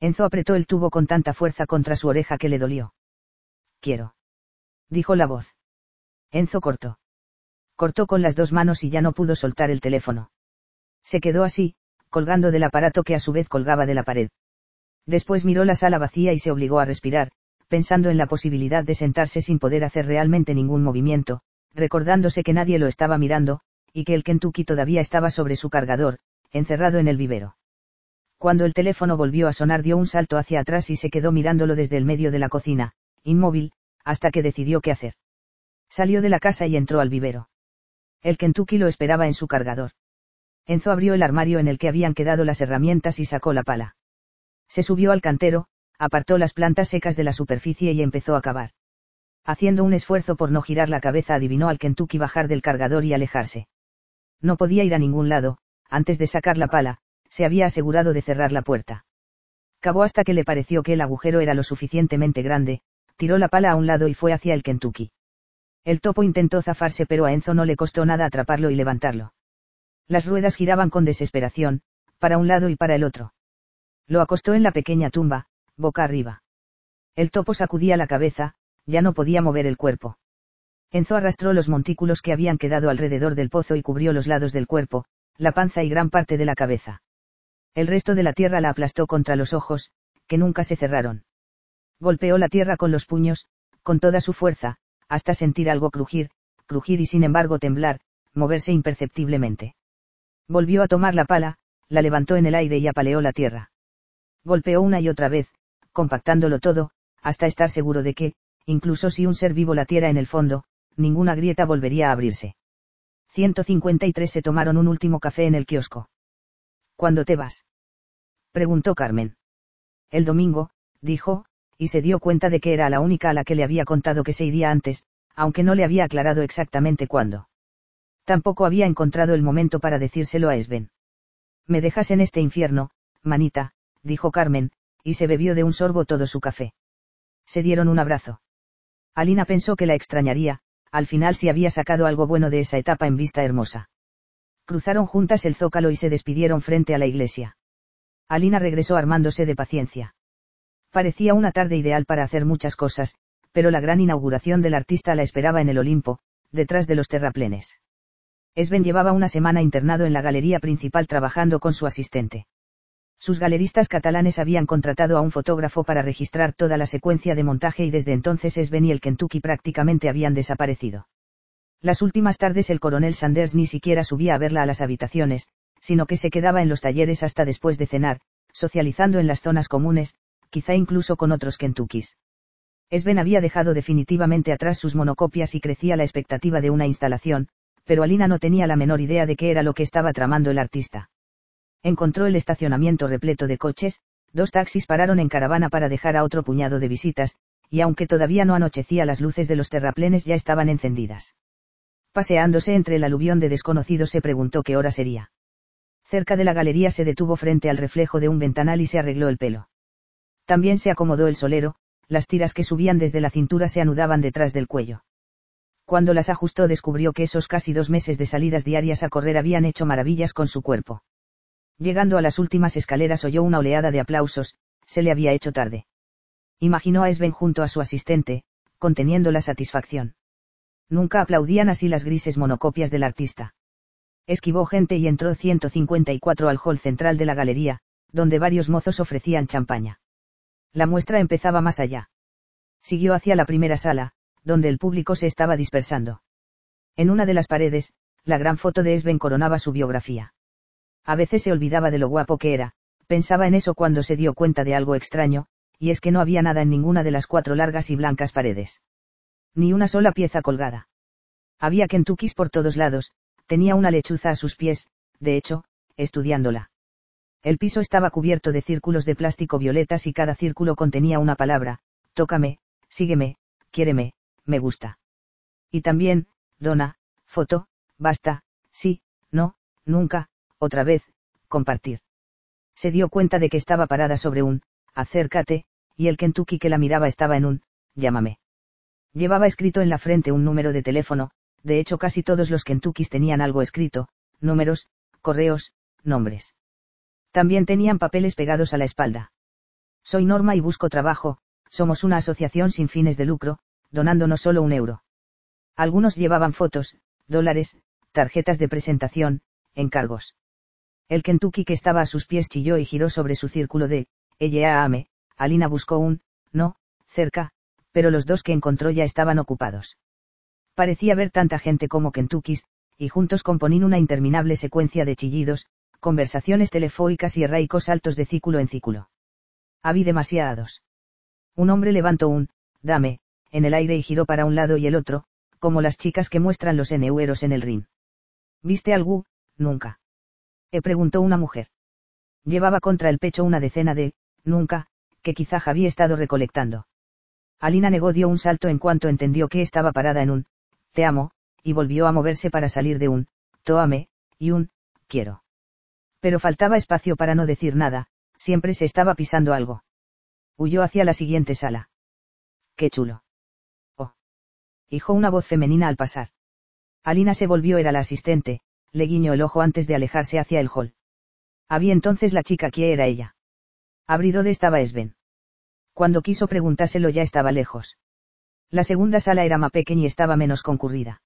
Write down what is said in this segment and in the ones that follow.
Enzo apretó el tubo con tanta fuerza contra su oreja que le dolió. Quiero. Dijo la voz. Enzo cortó. Cortó con las dos manos y ya no pudo soltar el teléfono. Se quedó así, colgando del aparato que a su vez colgaba de la pared. Después miró la sala vacía y se obligó a respirar, pensando en la posibilidad de sentarse sin poder hacer realmente ningún movimiento, recordándose que nadie lo estaba mirando, y que el Kentucky todavía estaba sobre su cargador, encerrado en el vivero. Cuando el teléfono volvió a sonar dio un salto hacia atrás y se quedó mirándolo desde el medio de la cocina, inmóvil, hasta que decidió qué hacer. Salió de la casa y entró al vivero. El Kentucky lo esperaba en su cargador. Enzo abrió el armario en el que habían quedado las herramientas y sacó la pala. Se subió al cantero, apartó las plantas secas de la superficie y empezó a cavar. Haciendo un esfuerzo por no girar la cabeza adivinó al Kentucky bajar del cargador y alejarse. No podía ir a ningún lado, antes de sacar la pala, se había asegurado de cerrar la puerta. Cavó hasta que le pareció que el agujero era lo suficientemente grande, tiró la pala a un lado y fue hacia el Kentucky. El topo intentó zafarse pero a Enzo no le costó nada atraparlo y levantarlo. Las ruedas giraban con desesperación, para un lado y para el otro. Lo acostó en la pequeña tumba, boca arriba. El topo sacudía la cabeza, ya no podía mover el cuerpo. Enzo arrastró los montículos que habían quedado alrededor del pozo y cubrió los lados del cuerpo, la panza y gran parte de la cabeza. El resto de la tierra la aplastó contra los ojos, que nunca se cerraron. Golpeó la tierra con los puños, con toda su fuerza, hasta sentir algo crujir, crujir y sin embargo temblar, moverse imperceptiblemente. Volvió a tomar la pala, la levantó en el aire y apaleó la tierra. Golpeó una y otra vez, compactándolo todo, hasta estar seguro de que, incluso si un ser vivo latiera en el fondo, ninguna grieta volvería a abrirse. 153 se tomaron un último café en el kiosco. ¿Cuándo te vas? preguntó Carmen. El domingo, dijo, y se dio cuenta de que era la única a la que le había contado que se iría antes, aunque no le había aclarado exactamente cuándo. Tampoco había encontrado el momento para decírselo a Esben. Me dejas en este infierno, manita, dijo Carmen, y se bebió de un sorbo todo su café. Se dieron un abrazo. Alina pensó que la extrañaría, al final si había sacado algo bueno de esa etapa en vista hermosa. Cruzaron juntas el zócalo y se despidieron frente a la iglesia. Alina regresó armándose de paciencia. Parecía una tarde ideal para hacer muchas cosas, pero la gran inauguración del artista la esperaba en el Olimpo, detrás de los terraplenes. Esben llevaba una semana internado en la galería principal trabajando con su asistente. Sus galeristas catalanes habían contratado a un fotógrafo para registrar toda la secuencia de montaje y desde entonces Sven y el Kentucky prácticamente habían desaparecido. Las últimas tardes el coronel Sanders ni siquiera subía a verla a las habitaciones, sino que se quedaba en los talleres hasta después de cenar, socializando en las zonas comunes, quizá incluso con otros Kentuckys. Sven había dejado definitivamente atrás sus monocopias y crecía la expectativa de una instalación, pero Alina no tenía la menor idea de qué era lo que estaba tramando el artista encontró el estacionamiento repleto de coches, dos taxis pararon en caravana para dejar a otro puñado de visitas, y aunque todavía no anochecía las luces de los terraplenes ya estaban encendidas. Paseándose entre el aluvión de desconocidos se preguntó qué hora sería. Cerca de la galería se detuvo frente al reflejo de un ventanal y se arregló el pelo. También se acomodó el solero, las tiras que subían desde la cintura se anudaban detrás del cuello. Cuando las ajustó descubrió que esos casi dos meses de salidas diarias a correr habían hecho maravillas con su cuerpo. Llegando a las últimas escaleras oyó una oleada de aplausos, se le había hecho tarde. Imaginó a Sven junto a su asistente, conteniendo la satisfacción. Nunca aplaudían así las grises monocopias del artista. Esquivó gente y entró 154 al hall central de la galería, donde varios mozos ofrecían champaña. La muestra empezaba más allá. Siguió hacia la primera sala, donde el público se estaba dispersando. En una de las paredes, la gran foto de Sven coronaba su biografía. A veces se olvidaba de lo guapo que era, pensaba en eso cuando se dio cuenta de algo extraño, y es que no había nada en ninguna de las cuatro largas y blancas paredes. Ni una sola pieza colgada. Había Kentuckys por todos lados, tenía una lechuza a sus pies, de hecho, estudiándola. El piso estaba cubierto de círculos de plástico violetas y cada círculo contenía una palabra, tócame, sígueme, quiéreme, me gusta. Y también, dona, foto, basta, sí, no, nunca, otra vez, compartir. Se dio cuenta de que estaba parada sobre un, acércate, y el Kentucky que la miraba estaba en un, llámame. Llevaba escrito en la frente un número de teléfono, de hecho casi todos los Kentuckys tenían algo escrito, números, correos, nombres. También tenían papeles pegados a la espalda. Soy Norma y busco trabajo, somos una asociación sin fines de lucro, donándonos solo un euro. Algunos llevaban fotos, dólares, tarjetas de presentación, encargos. El Kentucky que estaba a sus pies chilló y giró sobre su círculo de, ella ame, Alina buscó un, no, cerca, pero los dos que encontró ya estaban ocupados. Parecía ver tanta gente como Kentuckys, y juntos componían una interminable secuencia de chillidos, conversaciones telefónicas y erraicos saltos de círculo en círculo. Habí demasiados. Un hombre levantó un, dame, en el aire y giró para un lado y el otro, como las chicas que muestran los eneueros en el ring. ¿Viste algo? Nunca. E preguntó una mujer. Llevaba contra el pecho una decena de, nunca, que quizá había estado recolectando. Alina negó dio un salto en cuanto entendió que estaba parada en un, te amo, y volvió a moverse para salir de un, tóame, y un, quiero. Pero faltaba espacio para no decir nada, siempre se estaba pisando algo. Huyó hacia la siguiente sala. Qué chulo. Oh. Hijo una voz femenina al pasar. Alina se volvió, era la asistente, le guiñó el ojo antes de alejarse hacia el hall. Había entonces la chica que era ella. Abrí dónde estaba Sven. Cuando quiso preguntárselo ya estaba lejos. La segunda sala era más pequeña y estaba menos concurrida.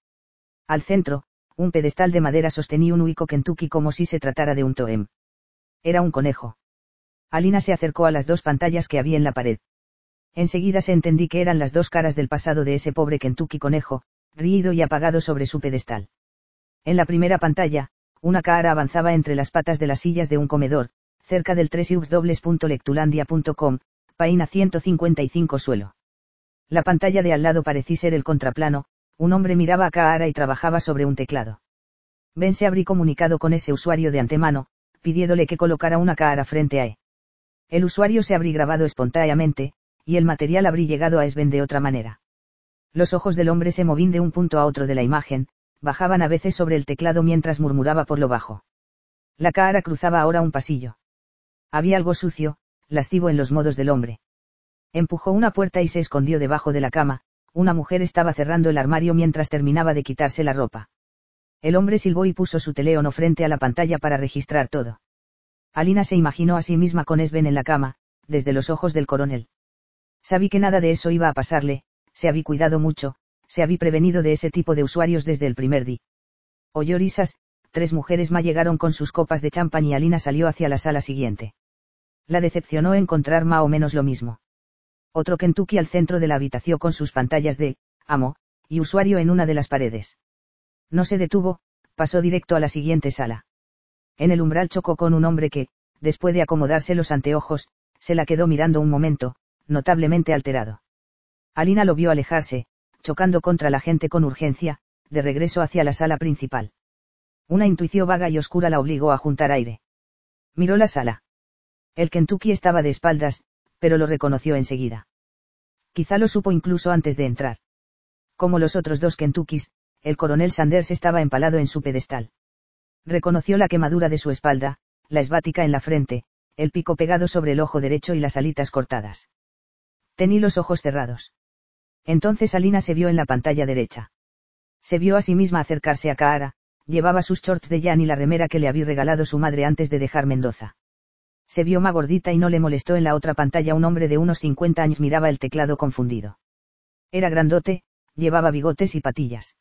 Al centro, un pedestal de madera sostenía un huico Kentucky como si se tratara de un toem. Era un conejo. Alina se acercó a las dos pantallas que había en la pared. Enseguida se entendí que eran las dos caras del pasado de ese pobre Kentucky conejo, rígido y apagado sobre su pedestal. En la primera pantalla, una cara avanzaba entre las patas de las sillas de un comedor, cerca del www.lectulandia.com, página 155 suelo. La pantalla de al lado parecía ser el contraplano, un hombre miraba a Kaara y trabajaba sobre un teclado. Ben se habría comunicado con ese usuario de antemano, pidiéndole que colocara una Kaara frente a él. El usuario se habría grabado espontáneamente, y el material habría llegado a Sven de otra manera. Los ojos del hombre se movían de un punto a otro de la imagen, bajaban a veces sobre el teclado mientras murmuraba por lo bajo. La Kaara cruzaba ahora un pasillo. Había algo sucio, lascivo en los modos del hombre. Empujó una puerta y se escondió debajo de la cama, una mujer estaba cerrando el armario mientras terminaba de quitarse la ropa. El hombre silbó y puso su teléfono frente a la pantalla para registrar todo. Alina se imaginó a sí misma con Esben en la cama, desde los ojos del coronel. Sabí que nada de eso iba a pasarle, se había cuidado mucho, se había prevenido de ese tipo de usuarios desde el primer día. Oyó risas, tres mujeres más llegaron con sus copas de champán y Alina salió hacia la sala siguiente. La decepcionó encontrar más o menos lo mismo otro Kentucky al centro de la habitación con sus pantallas de, amo, y usuario en una de las paredes. No se detuvo, pasó directo a la siguiente sala. En el umbral chocó con un hombre que, después de acomodarse los anteojos, se la quedó mirando un momento, notablemente alterado. Alina lo vio alejarse, chocando contra la gente con urgencia, de regreso hacia la sala principal. Una intuición vaga y oscura la obligó a juntar aire. Miró la sala. El Kentucky estaba de espaldas, pero lo reconoció enseguida. Quizá lo supo incluso antes de entrar. Como los otros dos Kentuckys, el coronel Sanders estaba empalado en su pedestal. Reconoció la quemadura de su espalda, la esvática en la frente, el pico pegado sobre el ojo derecho y las alitas cortadas. Tenía los ojos cerrados. Entonces Alina se vio en la pantalla derecha. Se vio a sí misma acercarse a Kaara, llevaba sus shorts de Jan y la remera que le había regalado su madre antes de dejar Mendoza se vio más gordita y no le molestó en la otra pantalla un hombre de unos 50 años miraba el teclado confundido. Era grandote, llevaba bigotes y patillas.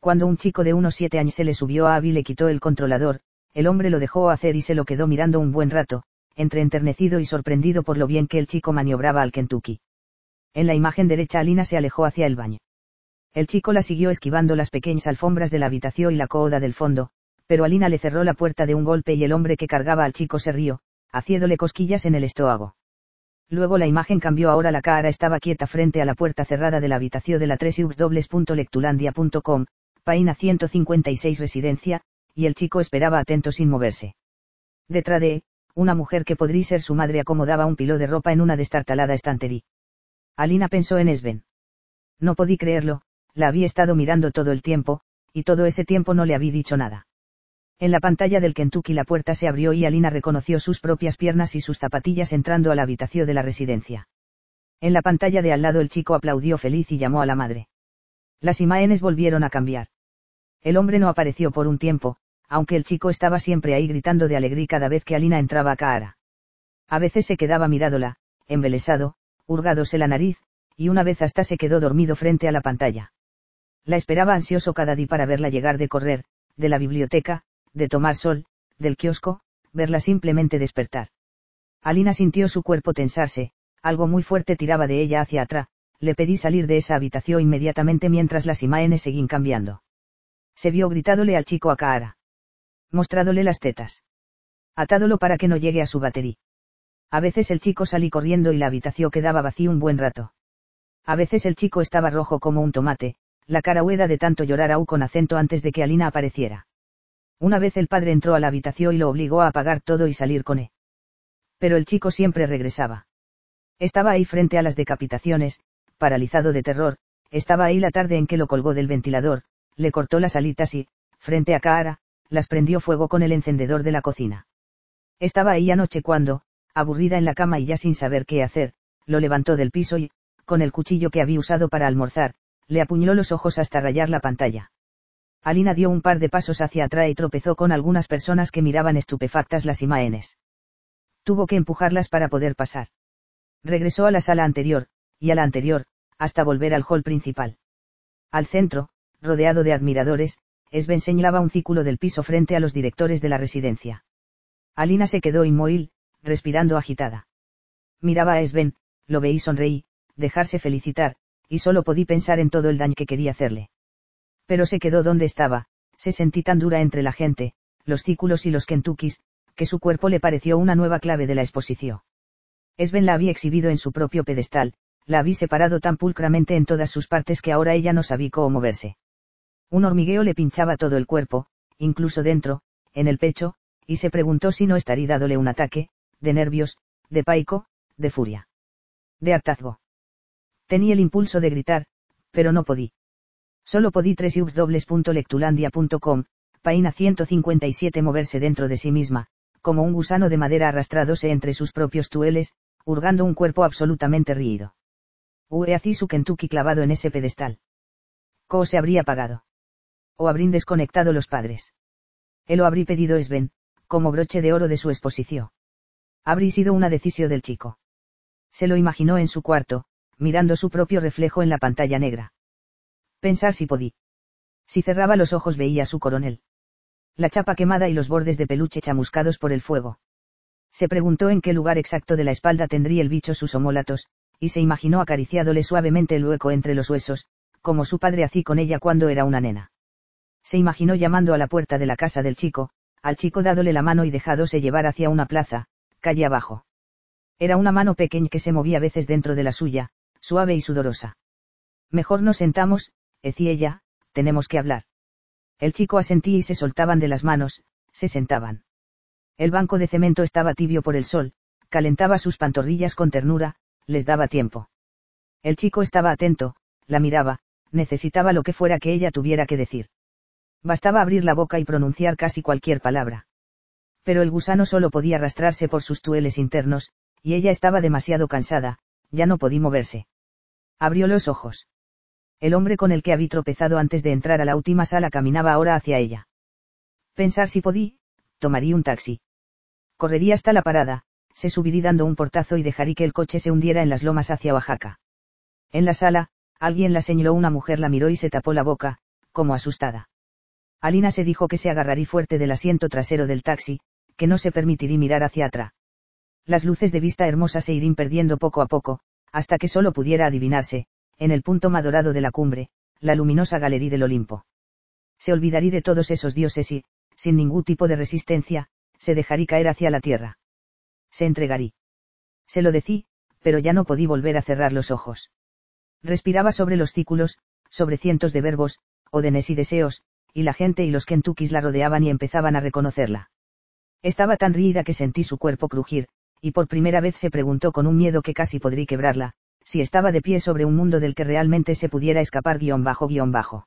Cuando un chico de unos 7 años se le subió a Abby y le quitó el controlador, el hombre lo dejó hacer y se lo quedó mirando un buen rato, entre enternecido y sorprendido por lo bien que el chico maniobraba al Kentucky. En la imagen derecha Alina se alejó hacia el baño. El chico la siguió esquivando las pequeñas alfombras de la habitación y la coda del fondo, pero Alina le cerró la puerta de un golpe y el hombre que cargaba al chico se rió, haciéndole cosquillas en el estómago. Luego la imagen cambió ahora la cara estaba quieta frente a la puerta cerrada de la habitación de la 3 www.lectulandia.com, página 156 residencia, y el chico esperaba atento sin moverse. Detrás de, una mujer que podría ser su madre acomodaba un pilo de ropa en una destartalada estantería. Alina pensó en Sven. No podí creerlo, la había estado mirando todo el tiempo, y todo ese tiempo no le había dicho nada. En la pantalla del Kentucky la puerta se abrió y Alina reconoció sus propias piernas y sus zapatillas entrando a la habitación de la residencia. En la pantalla de al lado el chico aplaudió feliz y llamó a la madre. Las imágenes volvieron a cambiar. El hombre no apareció por un tiempo, aunque el chico estaba siempre ahí gritando de alegría cada vez que Alina entraba a Kaara. A veces se quedaba mirándola, embelesado, hurgándose la nariz, y una vez hasta se quedó dormido frente a la pantalla. La esperaba ansioso cada día para verla llegar de correr, de la biblioteca, de tomar sol, del kiosco, verla simplemente despertar. Alina sintió su cuerpo tensarse, algo muy fuerte tiraba de ella hacia atrás, le pedí salir de esa habitación inmediatamente mientras las imágenes seguían cambiando. Se vio gritádole al chico a Kaara. Mostrádole las tetas. Atádolo para que no llegue a su batería. A veces el chico salí corriendo y la habitación quedaba vacía un buen rato. A veces el chico estaba rojo como un tomate, la cara hueda de tanto llorar aún con acento antes de que Alina apareciera. Una vez el padre entró a la habitación y lo obligó a apagar todo y salir con él. Pero el chico siempre regresaba. Estaba ahí frente a las decapitaciones, paralizado de terror, estaba ahí la tarde en que lo colgó del ventilador, le cortó las alitas y, frente a Kaara, las prendió fuego con el encendedor de la cocina. Estaba ahí anoche cuando, aburrida en la cama y ya sin saber qué hacer, lo levantó del piso y, con el cuchillo que había usado para almorzar, le apuñaló los ojos hasta rayar la pantalla. Alina dio un par de pasos hacia atrás y tropezó con algunas personas que miraban estupefactas las imágenes. Tuvo que empujarlas para poder pasar. Regresó a la sala anterior, y a la anterior, hasta volver al hall principal. Al centro, rodeado de admiradores, Sven señalaba un círculo del piso frente a los directores de la residencia. Alina se quedó inmóvil, respirando agitada. Miraba a Sven, lo veí sonreí, dejarse felicitar, y solo podí pensar en todo el daño que quería hacerle. Pero se quedó donde estaba, se sentí tan dura entre la gente, los círculos y los Kentuckys, que su cuerpo le pareció una nueva clave de la exposición. Sven la había exhibido en su propio pedestal, la había separado tan pulcramente en todas sus partes que ahora ella no sabía cómo moverse. Un hormigueo le pinchaba todo el cuerpo, incluso dentro, en el pecho, y se preguntó si no estaría dándole un ataque, de nervios, de paico, de furia. De hartazgo. Tenía el impulso de gritar, pero no podí. Solo podí www.lectulandia.com, página 157 moverse dentro de sí misma, como un gusano de madera arrastradose entre sus propios tueles, hurgando un cuerpo absolutamente rígido. Hue así su Kentucky clavado en ese pedestal. ¿Cómo se habría pagado? O habrían desconectado los padres. Él lo habría pedido Sven, como broche de oro de su exposición. Habría sido una decisión del chico. Se lo imaginó en su cuarto, mirando su propio reflejo en la pantalla negra. Pensar si podí. Si cerraba los ojos veía a su coronel. La chapa quemada y los bordes de peluche chamuscados por el fuego. Se preguntó en qué lugar exacto de la espalda tendría el bicho sus homólatos, y se imaginó acariciándole suavemente el hueco entre los huesos, como su padre hacía con ella cuando era una nena. Se imaginó llamando a la puerta de la casa del chico, al chico dádole la mano y dejádose llevar hacia una plaza, calle abajo. Era una mano pequeña que se movía a veces dentro de la suya, suave y sudorosa. Mejor nos sentamos, decía ella, tenemos que hablar. El chico asentía y se soltaban de las manos, se sentaban. El banco de cemento estaba tibio por el sol, calentaba sus pantorrillas con ternura, les daba tiempo. El chico estaba atento, la miraba, necesitaba lo que fuera que ella tuviera que decir. Bastaba abrir la boca y pronunciar casi cualquier palabra. Pero el gusano solo podía arrastrarse por sus tueles internos, y ella estaba demasiado cansada, ya no podía moverse. Abrió los ojos. El hombre con el que había tropezado antes de entrar a la última sala caminaba ahora hacia ella. Pensar si podía, tomaría un taxi. Correría hasta la parada, se subiría dando un portazo y dejaría que el coche se hundiera en las lomas hacia Oaxaca. En la sala, alguien la señaló, una mujer la miró y se tapó la boca, como asustada. Alina se dijo que se agarraría fuerte del asiento trasero del taxi, que no se permitiría mirar hacia atrás. Las luces de vista hermosa se irían perdiendo poco a poco, hasta que solo pudiera adivinarse, en el punto madorado de la cumbre, la luminosa galería del Olimpo. Se olvidaría de todos esos dioses y, sin ningún tipo de resistencia, se dejaría caer hacia la tierra se entregarí. Se lo decí, pero ya no podí volver a cerrar los ojos. Respiraba sobre los cículos, sobre cientos de verbos, odenes y deseos, y la gente y los Kentuckys la rodeaban y empezaban a reconocerla. Estaba tan rígida que sentí su cuerpo crujir, y por primera vez se preguntó con un miedo que casi podría quebrarla, si estaba de pie sobre un mundo del que realmente se pudiera escapar guion bajo guion bajo.